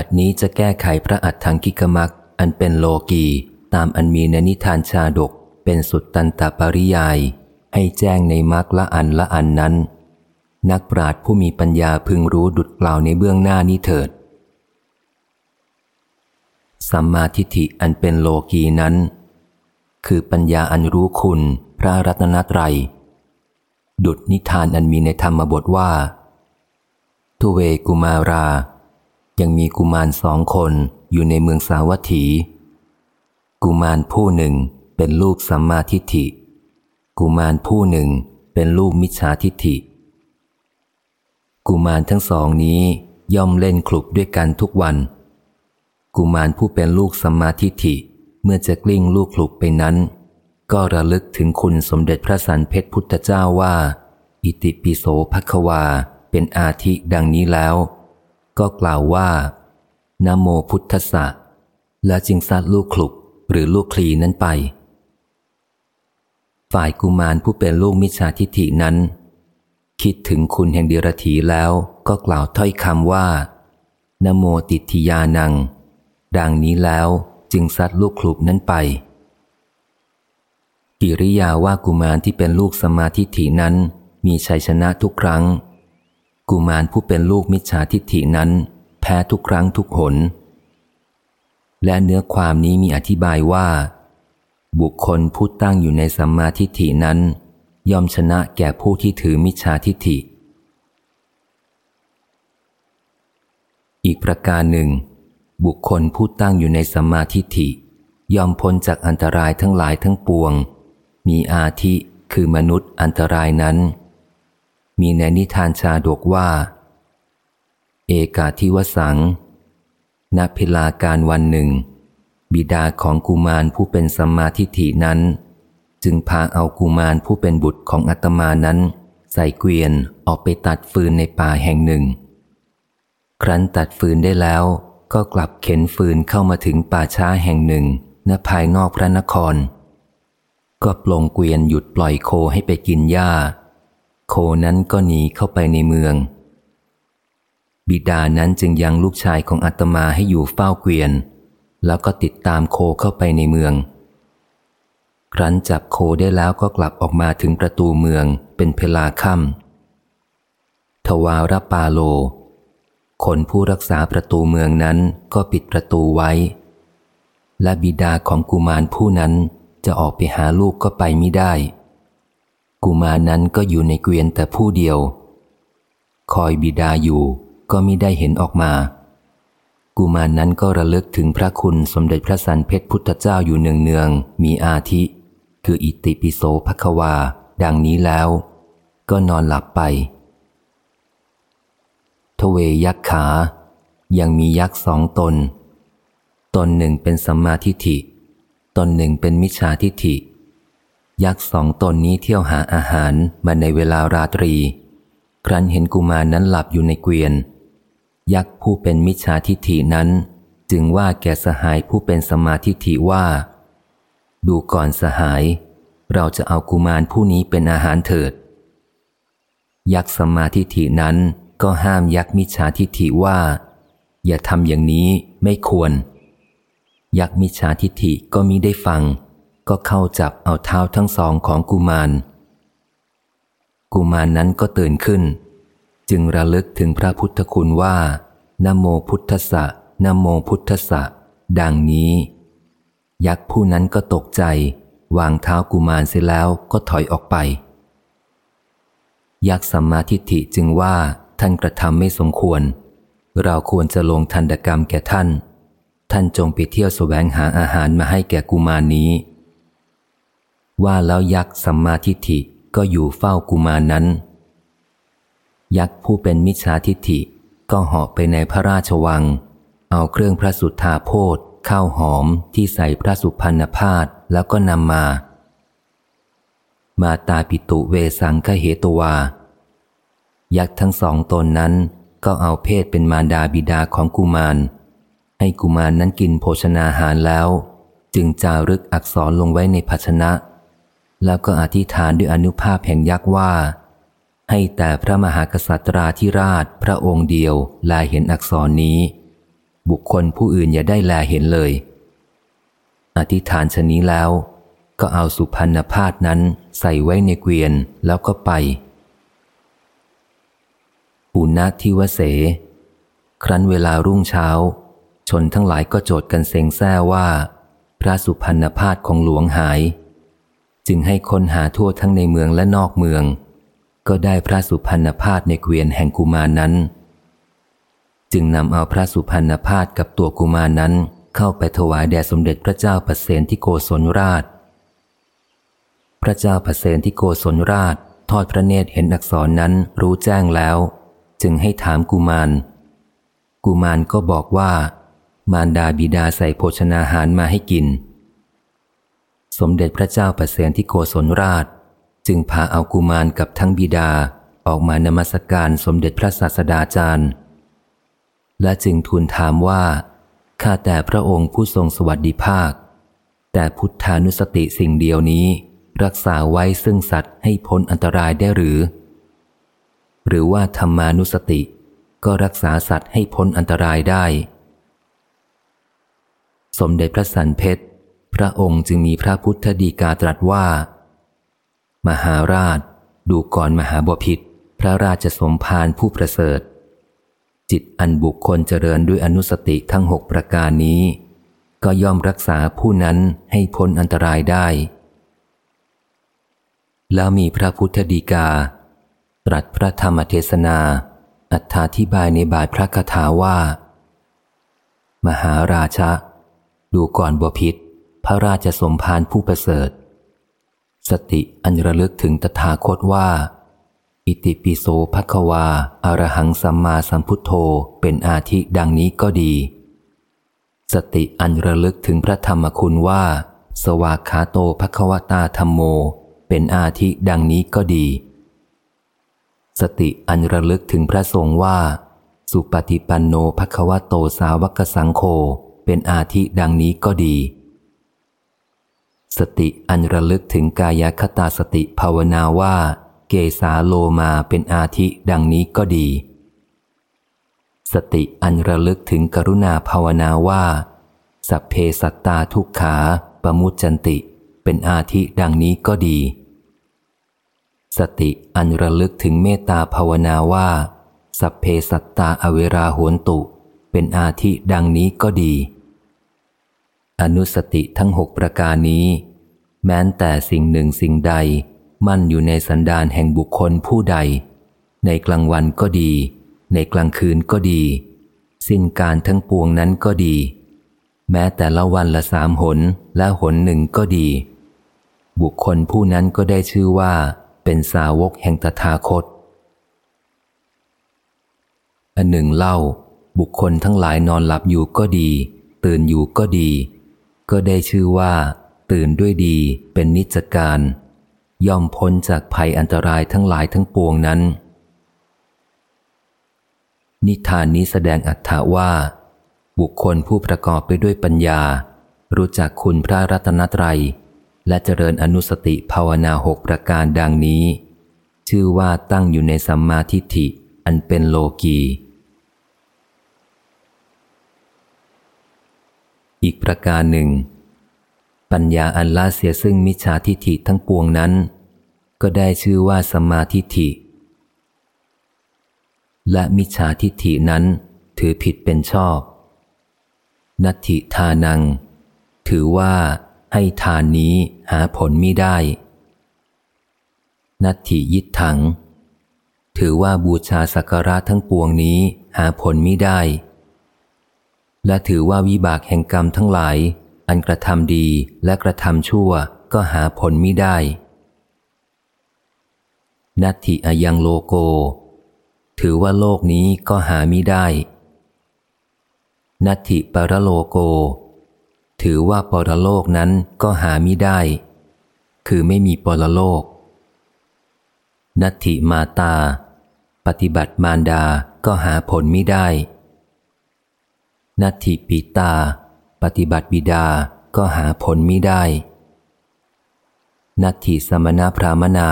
บัดนี้จะแก้ไขพระอัฏฐังกิกมักอันเป็นโลกีตามอันมีในนิทานชาดกเป็นสุดตันตปริยาย ให้แจ้งในมักละอันละอันนั้น นักปราดผู้มีปัญญาพึงรู้ดุดกล่าวในเบื้องหน้านี้เถิด สัมมาทิฏฐิอันเป็นโลกีนั้น คือปัญญาอันรู้คุณพระรัตนตรัย ดุดนิทานอันมีในธรรมบทว่า ทุเวกุมารา ยังมีกุมารสองคนอยู่ในเมืองสาวัตถี กุมารผู้หนึ่งเป็นลูกสัมมาทิฏฐิ กุมารผู้หนึ่งเป็นลูกมิจฉาทิฏฐิ กุมารทั้งสองนี้ย่อมเล่นคลุกด้วยกันทุกวัน กุมารผู้เป็นลูกสัมมาทิฏฐิเมื่อจะกลิ้งลูกคลุกไปนั้น ก็ระลึกถึงคุณสมเด็จพระสันเพชรพุทธเจ้าว่า อิติปิโสภควาเป็นอาทิดังนี้แล้ว ก็กล่าวว่านโมพุทธะและจึงซัดลูกคลุกหรือลูกคลีนั้นไป ฝ่ายกุมารผู้เป็นลูกมิจฉาทิฏฐินั้น คิดถึงคุณแห่งเดียรถีแล้วก็กล่าวถ้อยคำว่านโมติทิยานัง ดังนี้แล้วจึงซัดลูกคลุกนั้นไป กิริยาว่ากุมารที่เป็นลูกสมาธิฐินั้นมีชัยชนะทุกครั้ง กุมารผู้เป็นลูกมิจฉาทิฏฐินั้น แพ้ทุกครั้งทุกหน และเนื้อความนี้มีอธิบายว่า บุคคลผู้ตั้งอยู่ในสัมมาทิฏฐินั้น ยอมชนะแก่ผู้ที่ถือมิจฉาทิฏฐิ อีกประการหนึ่ง บุคคลผู้ตั้งอยู่ในสัมมาทิฏฐิ ยอมพ้นจากอันตรายทั้งหลายทั้งปวง มีอาทิคือมนุษย์อันตรายนั้น มีในนิทานชาดกว่า เอกาทิวสังณพิลาการวันหนึ่ง บิดาของกุมารผู้เป็นสมมาทิฏฐินั้น จึงพาเอากุมารผู้เป็นบุตรของอัตมานั้น ใส่เกวียนออกไปตัดฟืนในป่าแห่งหนึ่ง ครั้นตัดฟืนได้แล้วก็กลับเข็นฟืนเข้ามาถึงป่าช้าแห่งหนึ่งณภายนอกพระนคร ก็ปลงเกวียนหยุดปล่อยโคให้ไปกินหญ้า โคนั้นก็หนีเข้าไปในเมือง บิดานั้นจึงยังลูกชายของอาตมาให้อยู่เฝ้าเกวียน แล้วก็ติดตามโคเข้าไปในเมือง ครั้นจับโคได้แล้วก็กลับออกมาถึงประตูเมืองเป็นเพลาค่ำทวารปาโล คนผู้รักษาประตูเมืองนั้นก็ปิดประตูไว้ และบิดาของกุมารผู้นั้นจะออกไปหาลูกก็ไปไม่ได้ กุมารนั้นก็อยู่ในเกวียนแต่ผู้เดียว คอยบิดาอยู่ก็มิได้เห็นออกมา กุมารนั้นก็ระลึกถึงพระคุณสมเด็จพระสันเพชรพุทธเจ้าอยู่เนืองเนืองมีอาทิ คืออิติปิโสภควา ดังนี้แล้ว ก็นอนหลับไป ทเวยักษ์ขา ยังมียักษ์สองตน ตนหนึ่งเป็นสัมมาทิฏฐิ ตนหนึ่งเป็นมิจฉาทิฏฐิ ยักษ์สองตนนี้เที่ยวหาอาหารมาในเวลาราตรี ครั้นเห็นกุมารนั้นหลับอยู่ในเกวียน ยักษ์ผู้เป็นมิจฉาทิฐินั้น จึงว่าแก่สหายผู้เป็นสมาธิฐิว่า ดูก่อนสหาย เราจะเอากุมารผู้นี้เป็นอาหารเถิด ยักษ์สมาธิฐินั้นก็ห้ามยักษ์มิจฉาทิฐิว่า อย่าทำอย่างนี้ไม่ควร ยักษ์มิจฉาทิฐิก็มิได้ฟัง ก็เข้าจับเอาเท้าทั้งสองของกุมาร กุมารนนั้นก็ตื่นขึ้น จึงระลึกถึงพระพุทธคุณว่านโมพุทธะนโมพุทธะดังนี้ ยักษ์ผู้นั้นก็ตกใจ วางเท้ากุมารเสียแล้วก็ถอยออกไป ยักษ์สัมมาทิฏฐิจึงว่าท่านกระทำไม่สมควร เราควรจะลงทันตกรรมแก่ท่าน ท่านจงไปเที่ยวสแสวงหาอาหารมาให้แก่กุมารนี้ ว่าแล้วยักษ์สัมมาทิฏฐิก็อยู่เฝ้ากุมารนั้น ยักษ์ผู้เป็นมิจฉาทิฏฐิก็เหาะไปในพระราชวัง เอาเครื่องพระสุทธาโพธข้าวหอมที่ใส่พระสุพรรณพาดแล้วก็นำมา มาตาปิตุเวสังคเหตวา ยักษ์ทั้งสองตนนั้นก็เอาเพศเป็นมารดาบิดาของกุมาร ให้กุมารนนั้นกินโภชนาหารแล้ว จึงจารึกอักษรลงไว้ในภาชนะ แล้วก็อธิษฐานด้วยอนุภาพแห่งยักษ์ว่า ให้แต่พระมหากษัตราธิราชพระองค์เดียวลาเห็นอักษรนี้ บุคคลผู้อื่นอย่าได้แลเห็นเลย อธิษฐานชนี้แล้ว ก็เอาสุพรรณพาดนั้นใส่ไว้ในเกวียนแล้วก็ไปปุณทิวเส ครั้นเวลารุ่งเช้า ชนทั้งหลายก็โจทย์กันเซ็งแซ่ว่า พระสุพรรณพาดของหลวงหาย จึงให้คนหาทั่วทั้งในเมืองและนอกเมือง ก็ได้พระสุพรรณพาดในเกวียนแห่งกุมารนั้น จึงนำเอาพระสุพรรณพาดกับตัวกุมารนั้นเข้าไปถวายแด่สมเด็จพระเจ้าปเสนที่โกศลราช พระเจ้าปเสนที่โกศลราช ทอดพระเนตรเห็นอักษรนั้นรู้แจ้งแล้ว จึงให้ถามกุมาร กุมารก็บอกว่า มารดาบิดาใส่โภชนาหารมาให้กิน สมเด็จพระเจ้าปเสนที่โกศลราช จึงพาเอากุมารกับทั้งบิดาออกมานมัสการสมเด็จพระศาสดาจารย์ และจึงทูลถามว่า ข้าแต่พระองค์ผู้ทรงสวัสดิภาค แต่พุทธานุสติสิ่งเดียวนี้ รักษาไว้ซึ่งสัตว์ให้พ้นอันตรายได้หรือ หรือว่าธรรมานุสติ ก็รักษาสัตว์ให้พ้นอันตรายได้ สมเด็จพระสันเพชร พระองค์จึงมีพระพุทธดีกาตรัสว่า มหาราช ดูก่อนมหาบพิษพระราชสมภารผู้ประเสริฐ จิตอันบุคคลเจริญด้วยอนุสติทั้งหกประการนี้ ก็ย่อมรักษาผู้นั้นให้พ้นอันตรายได้ แล้วมีพระพุทธดีกา ตรัสพระธรรมเทศนา อัธาธิบายในบาทพระคาถาว่า มหาราชะ ดูก่อนบพิษ พระราชสมภารผู้ประเสริฐ สติอันระลึกถึงตถาคตว่า อิติปิโสภควาอารหังสัมมาสัมพุทโธเป็นอาทิดังนี้ก็ดี สติอันระลึกถึงพระธรรมคุณว่า สวากขาโตภควตาธรรมโม เป็นอาทิดังนี้ก็ดี สติอันระลึกถึงพระสงฆ์ว่า สุปฏิปันโนภควโตสาวกสังโฆเป็นอาทิดังนี้ก็ดี สติอันระลึกถึงกายคตาสติภาวนาว่า เกสาโลมาเป็นอาทิดังนี้ก็ดี สติอันระลึกถึงกรุณาภาวนาว่า สัพเพสัตตาทุกขาปมุจจันติ เป็นอาทิดังนี้ก็ดี สติอันระลึกถึงเมตตาภาวนาว่า สัพเพสัตตาอเวราโหนตุ เป็นอาทิดังนี้ก็ดี อนุสติทั้งหกประการนี้ แม้นแต่สิ่งหนึ่งสิ่งใด มั่นอยู่ในสันดานแห่งบุคคลผู้ใด ในกลางวันก็ดี ในกลางคืนก็ดี สิ้นการทั้งปวงนั้นก็ดี แม้แต่ละวันละสามหนและหนหนึ่งก็ดี บุคคลผู้นั้นก็ได้ชื่อว่า เป็นสาวกแห่งตถาคตอันหนึ่งเล่า บุคคลทั้งหลายนอนหลับอยู่ก็ดี ตื่นอยู่ก็ดี ก็ได้ชื่อว่า ตื่นด้วยดีเป็นนิจการ ย่อมพ้นจากภัยอันตรายทั้งหลายทั้งปวงนั้น นิทานนี้แสดงอัตถาว่า บุคคลผู้ประกอบไปด้วยปัญญา รู้จักคุณพระรัตนตรัย และเจริญอนุสติภาวนาหกประการดังนี้ ชื่อว่าตั้งอยู่ในสัมมาทิฏฐิอันเป็นโลกี อีกประการหนึ่ง ปัญญาอันละเสียซึ่งมิจฉาทิฏฐิทั้งปวงนั้น ก็ได้ชื่อว่าสมาทิฏฐิ และมิจฉาทิฏฐินั้นถือผิดเป็นชอบ นัตถิทานัง ถือว่าให้ทานนี้หาผลมิได้ นัตถิยิทัง ถือว่าบูชาสักการะทั้งปวงนี้หาผลมิได้ และถือว่าวิบากแห่งกรรมทั้งหลาย อันกระทำดีและกระทำชั่วก็หาผลม่ได้ นัตถิอายังโลโก ถือว่าโลกนี้ก็หาไม่ได้ นัตถิปรโลโก ถือว่าปรโลกนั้นก็หาไม่ได้ คือไม่มีปรโลก นัตถิมาตา ปฏิบัติมารดาก็หาผลม่ได้ นัตถิปิตา ปฏิบัติบิดาก็หาผลมิได้ นัตถิสมณพรามนา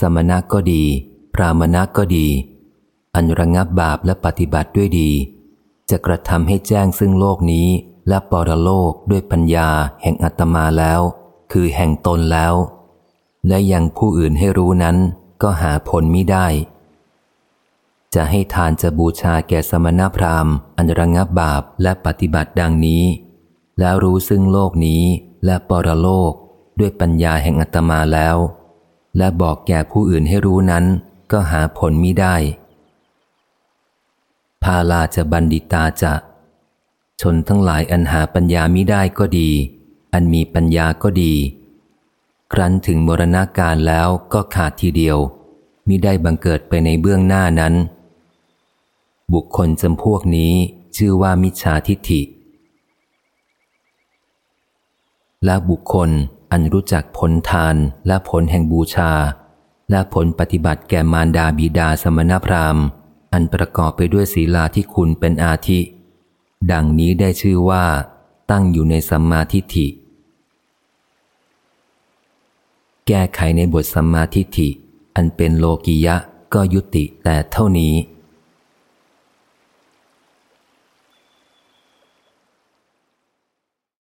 สมณะก็ดี พรามณะก็ดี อันระงับบาปและปฏิบัติด้วยดี จะกระทำให้แจ้งซึ่งโลกนี้และปรโลกด้วยปัญญาแห่งอัตมาแล้ว คือแห่งตนแล้ว และยังผู้อื่นให้รู้นั้นก็หาผลมิได้ จะให้ทานจะบูชาแก่สมณพราหมณ์อันระงับบาปและปฏิบัติดังนี้ แล้วรู้ซึ่งโลกนี้และปรโลกด้วยปัญญาแห่งอัตมาแล้ว และบอกแก่ผู้อื่นให้รู้นั้น ก็หาผลมิได้ พาลาจะบันดิตาจะ ชนทั้งหลายอันหาปัญญามิได้ก็ดี อันมีปัญญาก็ดี ครั้นถึงมรณาการแล้วก็ขาดทีเดียวมิได้บังเกิดไปในเบื้องหน้านั้น บุคคลจำพวกนี้ชื่อว่ามิจฉาทิฏฐิ และบุคคลอันรู้จักผลทานและผลแห่งบูชา และผลปฏิบัติแก่มารดาบิดาสมณพราหมณ์ อันประกอบไปด้วยศีลาที่คุณเป็นอาทิ ดังนี้ได้ชื่อว่า ตั้งอยู่ในสัมมาทิฏฐิ แก้ไขในบทสัมมาทิฏฐิ อันเป็นโลกิยะก็ยุติแต่เท่านี้